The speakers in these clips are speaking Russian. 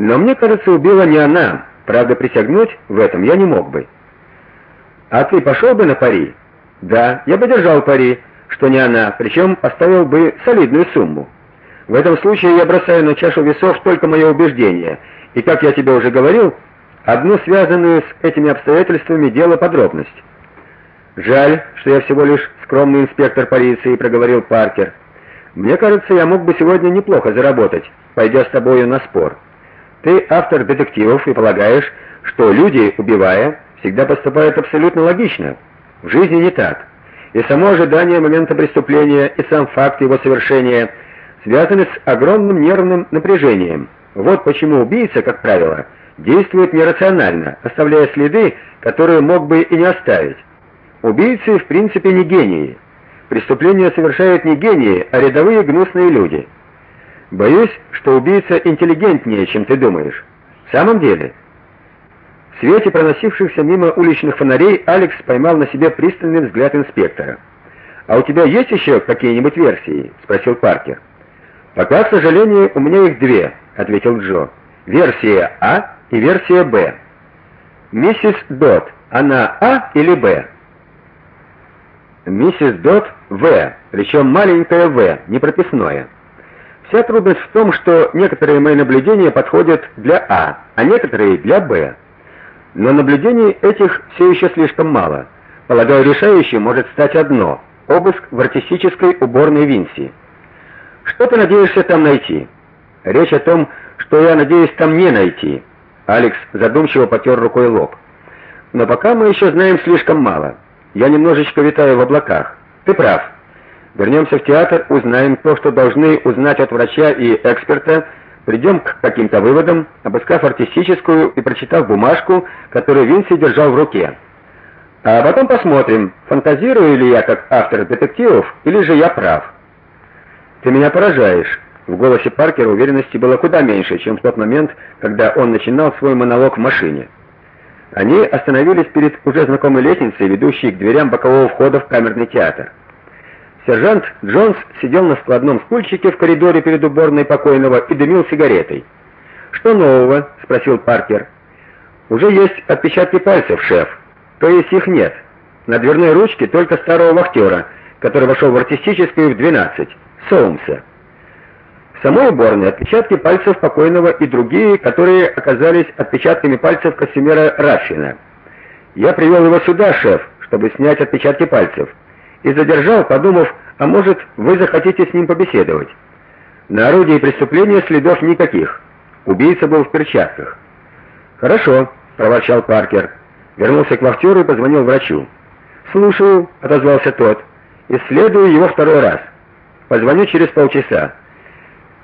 Но мне кажется, убила не она. Правда, присягнуть в этом я не мог бы. А ты пошел бы на пари? Да, я бы держал пари, что не она, причем поставил бы солидную сумму. В этом случае я бросаю на чашу весов только мое убеждение, и как я тебе уже говорил, одну связанную с этими обстоятельствами дело подробность. Жаль, что я всего лишь скромный инспектор полиции, проговорил Паркер. Мне кажется, я мог бы сегодня неплохо заработать, пойдя с тобою на спор. Ты автор детективов и полагаешь, что люди, убивая, всегда поступают абсолютно логично. В жизни не так. И само ожидание момента преступления, и сам факт его совершения связаны с огромным нервным напряжением. Вот почему убийца, как правило, действует нерационально, оставляя следы, которые мог бы и не оставить. Убийцы в принципе не гении. Преступления совершают не гении, а рядовые гнусные люди. Боюсь, что убийца интеллигентнее, чем ты думаешь. В самом деле, в свете проносившихся мимо уличных фонарей Алекс поймал на себе пристальный взгляд инспектора. "А у тебя есть еще какие-нибудь версии?" спросил Паркер. "Пока, к сожалению, у меня их две", ответил Джо. "Версия А и версия Б. Миссис Дот, она А или Б?" Миссис Дот В, причем маленькое В, не прописное. Вся трудность в том, что некоторые мои наблюдения подходят для А, а некоторые для Б. Но наблюдений этих все еще слишком мало. Полагаю, решающим может стать одно обыск в артистической уборной Винси. Что ты надеешься там найти? Речь о том, что я надеюсь там не найти. Алекс задумчиво потер рукой лоб. Но пока мы еще знаем слишком мало. Я немножечко витаю в облаках. Ты прав. Вернемся в театр, узнаем то, что должны узнать от врача и эксперта, придем к каким-то выводам, обыскав артистическую и прочитав бумажку, которую Винси держал в руке. А потом посмотрим, фантазирую ли я как автор детективов или же я прав. Ты меня поражаешь. В голосе Паркера уверенности было куда меньше, чем в тот момент, когда он начинал свой монолог в машине. Они остановились перед уже знакомой лестницей, ведущей к дверям бокового входа в камерный театр. Сержант Джонс сидел на складном стульчике в коридоре перед уборной покойного и дымил сигаретой. "Что нового?" спросил Паркер. "Уже есть отпечатки пальцев, шеф. То есть их нет. На дверной ручке только старого вахтера, который вошел в артистическую в 12, Соумса. В самой уборной отпечатки пальцев покойного и другие, которые оказались отпечатками пальцев Касимира Рафина. Я привел его сюда, шеф, чтобы снять отпечатки пальцев, и задержал, подумав, а может, вы захотите с ним побеседовать. На орудии преступления следов никаких. Убийца был в перчатках. Хорошо, проворчал Паркер. Вернулся к вахтеру и позвонил врачу. "Слушаю", отозвался тот. "Исследую его второй раз. Позвоню через полчаса".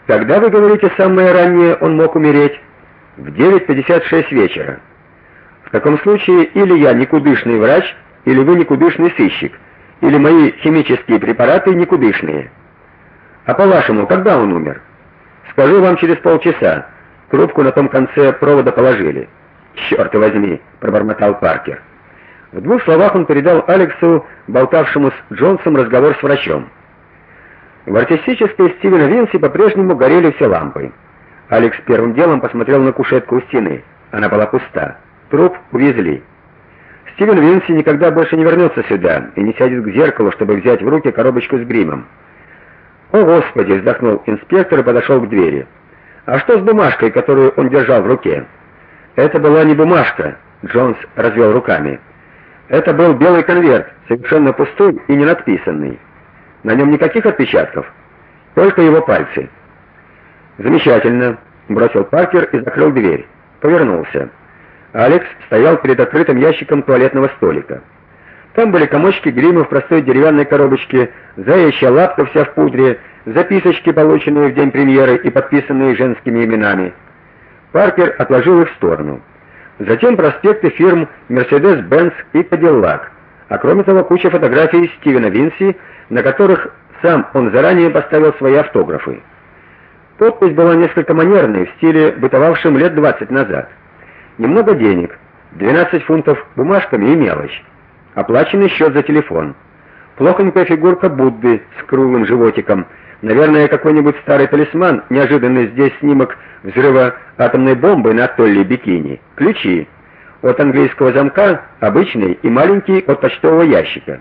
Когда вы говорите самое раннее он мог умереть? В 9:56 вечера. В таком случае или я никудышный врач, или вы никудышный сыщик, или мои химические препараты никудышные. А по-вашему, когда он умер? Скажу вам через полчаса. Трубку на том конце провода положили. «Черт возьми, пробормотал Паркер. В двух словах он передал Алексу, болтавшему с Джонсом, разговор с врачом. В артистической Стивена Винси по-прежнему горели все лампы. Алекс первым делом посмотрел на кушетку у стены. Она была пуста. Труп увезли. Стивен Винси никогда больше не вернется сюда и не сядет к зеркалу, чтобы взять в руки коробочку с гримом. "О, господи", вздохнул инспектор и подошел к двери. "А что с бумажкой, которую он держал в руке?" "Это была не бумажка", Джонс развел руками. "Это был белый конверт, совершенно пустой и не надписанный. На нем никаких отпечатков, только его пальцы. Замечательно, бросил Паркер и закрыл дверь. Повернулся. Алекс стоял перед открытым ящиком туалетного столика. Там были комочки грима в простой деревянной коробочке, заячья лапка вся в пудре, записочки, полученные в день премьеры и подписанные женскими именами. Паркер отложил их в сторону. Затем проспекты фирм Mercedes-Benz и Cadillac, а кроме того куча фотографий Стивена Винси на которых сам он заранее поставил свои автографы. Подпись была несколько манерной, в стиле бытовавшем лет 20 назад. Немного денег, 12 фунтов бумажками и мелочь. Оплаченный счет за телефон. Плохонькая фигурка Будды с круглым животиком, Наверное, какой-нибудь старый талисман, неожиданный здесь снимок взрыва атомной бомбы на атолле Бикини. Ключи от английского замка, обычный и маленький от почтового ящика.